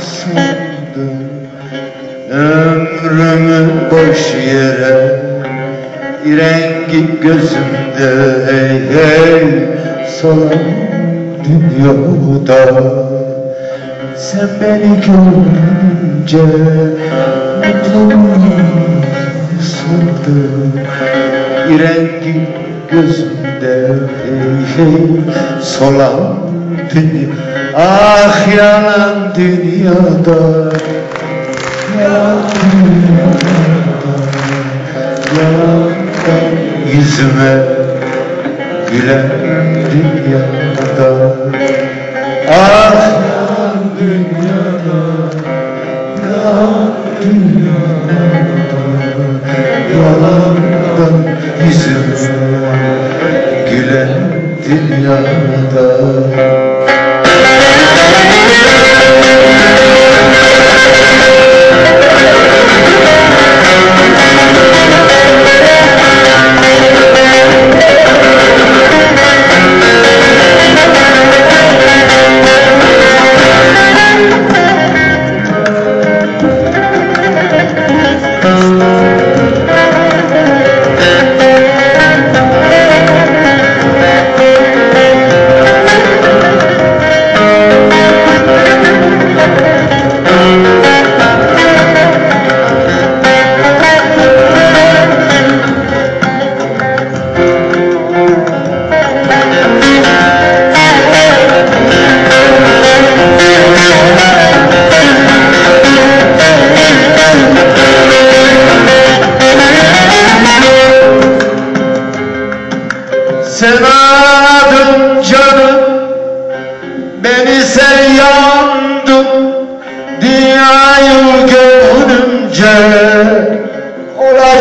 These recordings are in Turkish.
sandım Ömrümü boş yere rengi gözümde hey hey solan dünyada Sen beni görünce mutlu sandım rengi gözümde hey hey solan dünya ah yanan dünyada. Yalan dünyada. Yalan yüzüme gülen dünyada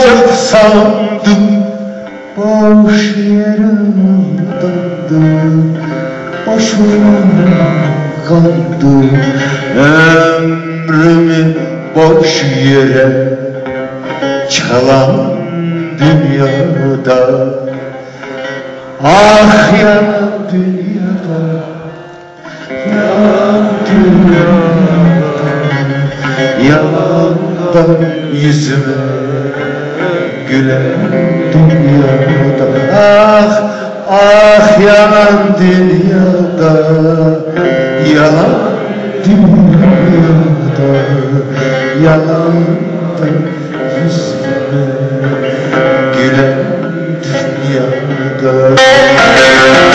Olacak sandım. Boş yere aldandım Boşuna kaldım Ömrümü boş yere Çalan dünyada. Ah yanan dünyada. Yalan dünyada. Yalandan yüzüme gülen dünyada Ah ah yalan dünyada Yalan dünyada Yalandan yüzüme gülen dünyada. Bilirim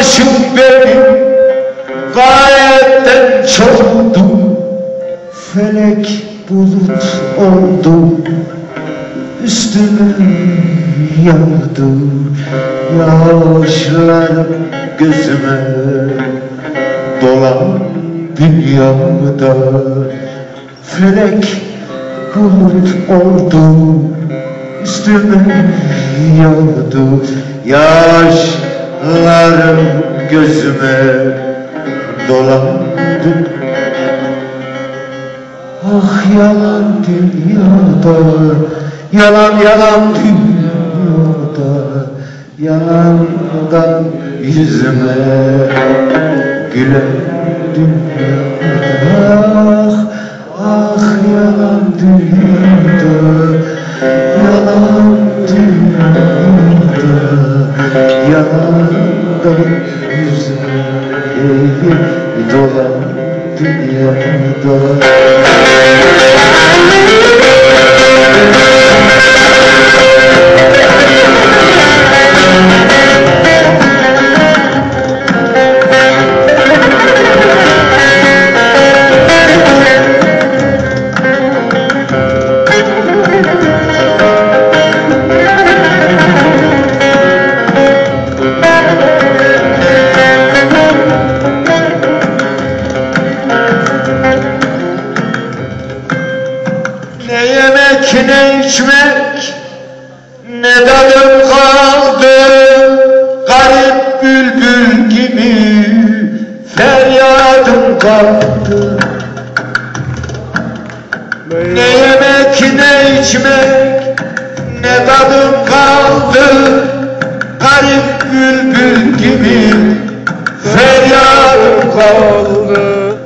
Karşı benim Gayetten çoktu Felek bulut oldu Üstüme yağdı Yaşlar gözüme Dolan dünyada Felek bulut oldu Üstüme yağdı Yaşlarım gözüme dolandı. Ah yalan dünyada Yalan yalan dünyada Yalandan yüzüme Gülen Ah, ah yalan dünyada eğip dolan dünyada Ne yemek ne içmek Ne tadım kaldı. Garip bülbül gibi Feryadım kaldı. Ne yemek ne içmek Ne tadım kaldı. Garip bülbül gibi Feryadım kaldı.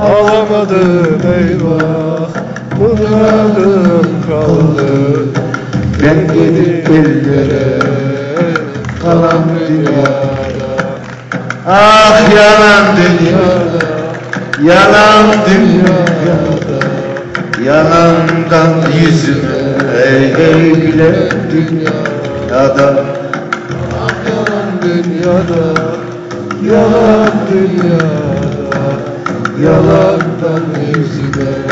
Alamadım eyvah Muradım kaldı. Ben gidip ellere Kalan dünyada. Ah yalan dünya Yalan dünya Yalandan yüzüme eğilen dünyada. Yalan dünyada Yalan dünyada Yalandan yüzüme Gülen dünyada